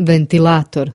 ventilator.